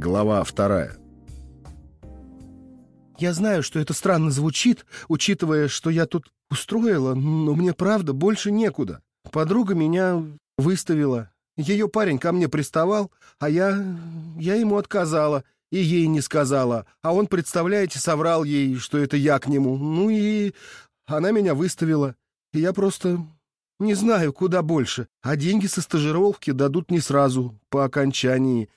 Глава вторая. Я знаю, что это странно звучит, учитывая, что я тут устроила, но мне правда больше некуда. Подруга меня выставила. Ее парень ко мне приставал, а я... я ему отказала и ей не сказала. А он, представляете, соврал ей, что это я к нему. Ну и она меня выставила. И я просто не знаю, куда больше. А деньги со стажировки дадут не сразу, по окончании.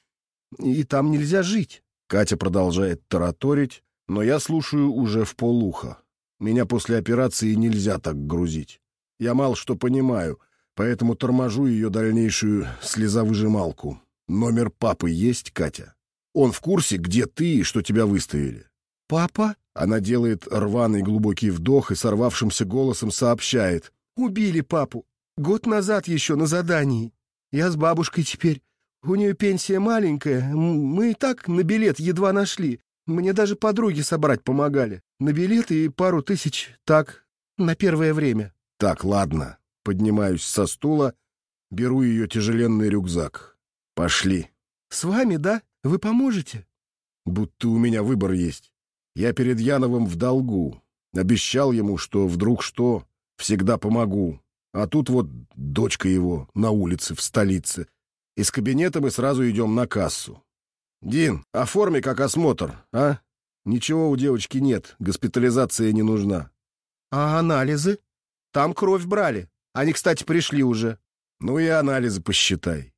И там нельзя жить. Катя продолжает тараторить, но я слушаю уже в полуха. Меня после операции нельзя так грузить. Я мало что понимаю, поэтому торможу ее дальнейшую слезовыжималку. Номер папы есть, Катя? Он в курсе, где ты и что тебя выставили. «Папа?» Она делает рваный глубокий вдох и сорвавшимся голосом сообщает. «Убили папу. Год назад еще на задании. Я с бабушкой теперь. У нее пенсия маленькая. Мы и так на билет едва нашли. Мне даже подруги собрать помогали. На билет и пару тысяч так, на первое время». «Так, ладно». Поднимаюсь со стула, беру ее тяжеленный рюкзак. «Пошли». «С вами, да? Вы поможете?» «Будто у меня выбор есть. Я перед Яновым в долгу. Обещал ему, что вдруг что, всегда помогу. А тут вот дочка его на улице, в столице. Из кабинета мы сразу идем на кассу. «Дин, оформи как осмотр, а? Ничего у девочки нет, госпитализация не нужна». «А анализы? Там кровь брали. Они, кстати, пришли уже». «Ну и анализы посчитай».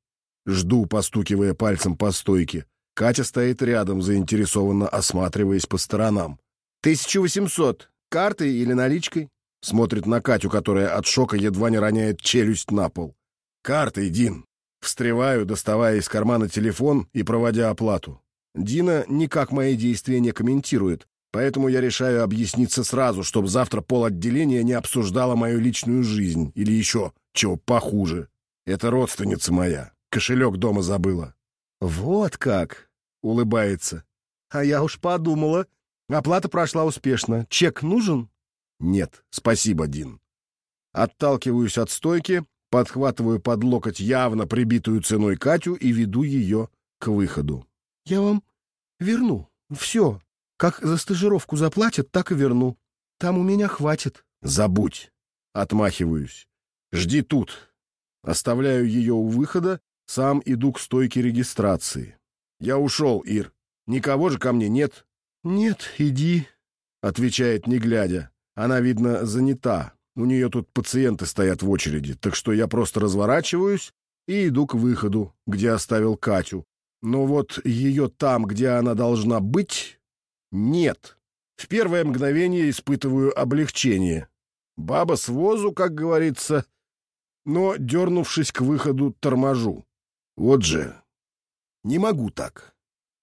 Жду, постукивая пальцем по стойке. Катя стоит рядом, заинтересованно осматриваясь по сторонам. «Тысяча восемьсот. Картой или наличкой?» Смотрит на Катю, которая от шока едва не роняет челюсть на пол. «Картой, Дин. Встреваю, доставая из кармана телефон и проводя оплату. Дина никак мои действия не комментирует, поэтому я решаю объясниться сразу, чтобы завтра пол отделения не обсуждало мою личную жизнь или еще чего похуже. Это родственница моя. Кошелек дома забыла. «Вот как!» — улыбается. «А я уж подумала. Оплата прошла успешно. Чек нужен?» «Нет, спасибо, Дин». Отталкиваюсь от стойки подхватываю под локоть явно прибитую ценой Катю и веду ее к выходу. «Я вам верну. Все. Как за стажировку заплатят, так и верну. Там у меня хватит». «Забудь». Отмахиваюсь. «Жди тут». Оставляю ее у выхода, сам иду к стойке регистрации. «Я ушел, Ир. Никого же ко мне нет?» «Нет, иди», — отвечает, не глядя. Она, видно, занята. У нее тут пациенты стоят в очереди, так что я просто разворачиваюсь и иду к выходу, где оставил Катю. Но вот ее там, где она должна быть, нет. В первое мгновение испытываю облегчение. Баба с возу, как говорится, но, дернувшись к выходу, торможу. Вот же. Не могу так.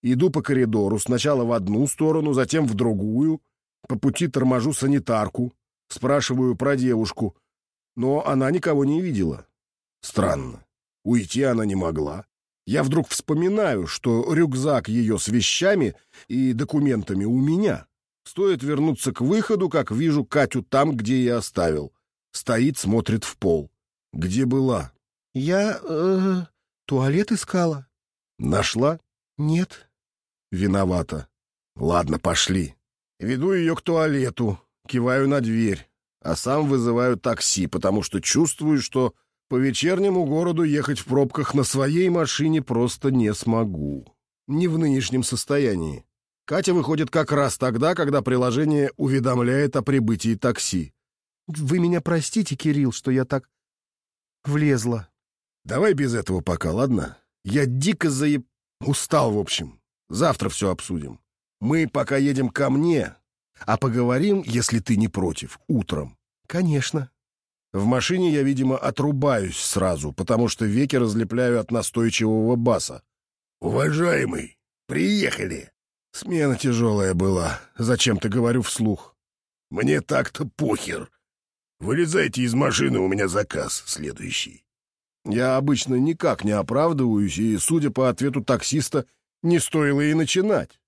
Иду по коридору, сначала в одну сторону, затем в другую. По пути торможу санитарку. Спрашиваю про девушку, но она никого не видела. Странно. Уйти она не могла. Я вдруг вспоминаю, что рюкзак ее с вещами и документами у меня. Стоит вернуться к выходу, как вижу Катю там, где я оставил. Стоит, смотрит в пол. Где была? Я э, туалет искала. Нашла? Нет. Виновата. Ладно, пошли. Веду ее к туалету киваю на дверь, а сам вызываю такси, потому что чувствую, что по вечернему городу ехать в пробках на своей машине просто не смогу. Не в нынешнем состоянии. Катя выходит как раз тогда, когда приложение уведомляет о прибытии такси. «Вы меня простите, Кирилл, что я так влезла». «Давай без этого пока, ладно? Я дико заеб... Устал, в общем. Завтра все обсудим. Мы пока едем ко мне, а поговорим, если ты не против, утром. Конечно. В машине я, видимо, отрубаюсь сразу, потому что веки разлепляю от настойчивого баса. «Уважаемый, приехали!» Смена тяжелая была, зачем-то говорю вслух. «Мне так-то похер. Вылезайте из машины, у меня заказ следующий». Я обычно никак не оправдываюсь, и, судя по ответу таксиста, не стоило и начинать.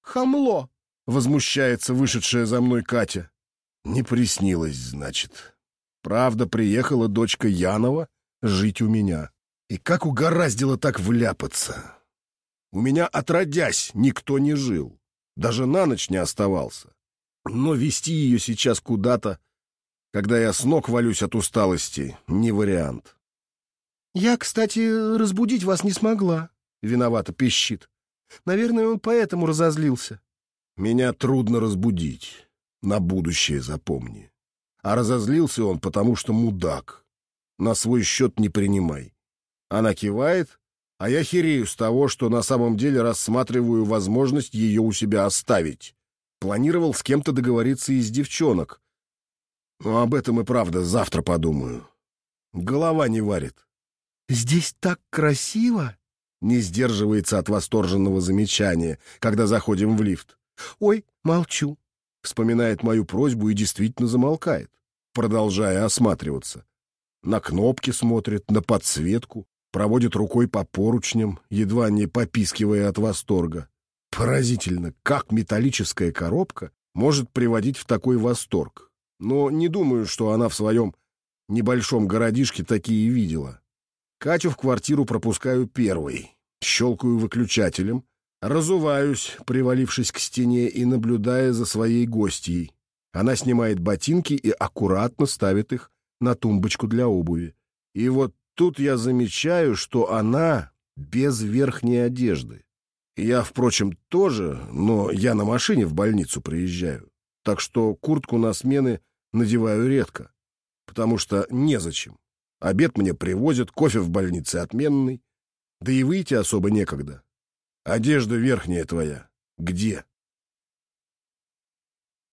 «Хамло!» — возмущается вышедшая за мной Катя. Не приснилось, значит. Правда, приехала дочка Янова жить у меня. И как угораздило так вляпаться. У меня отродясь никто не жил. Даже на ночь не оставался. Но вести ее сейчас куда-то, когда я с ног валюсь от усталости, не вариант. «Я, кстати, разбудить вас не смогла», — виновато пищит. «Наверное, он поэтому разозлился». «Меня трудно разбудить. На будущее запомни. А разозлился он, потому что мудак. На свой счет не принимай. Она кивает, а я херею с того, что на самом деле рассматриваю возможность ее у себя оставить. Планировал с кем-то договориться из девчонок. Но об этом и правда завтра подумаю. Голова не варит. «Здесь так красиво!» Не сдерживается от восторженного замечания, когда заходим в лифт. «Ой, молчу!» Вспоминает мою просьбу и действительно замолкает, продолжая осматриваться. На кнопки смотрит, на подсветку, проводит рукой по поручням, едва не попискивая от восторга. Поразительно, как металлическая коробка может приводить в такой восторг. Но не думаю, что она в своем небольшом городишке такие видела. Катю в квартиру пропускаю первой, щелкаю выключателем, разуваюсь, привалившись к стене и наблюдая за своей гостьей. Она снимает ботинки и аккуратно ставит их на тумбочку для обуви. И вот тут я замечаю, что она без верхней одежды. Я, впрочем, тоже, но я на машине в больницу приезжаю. Так что куртку на смены надеваю редко, потому что незачем. Обед мне привозят, кофе в больнице отменный. Да и выйти особо некогда. Одежда верхняя твоя. Где?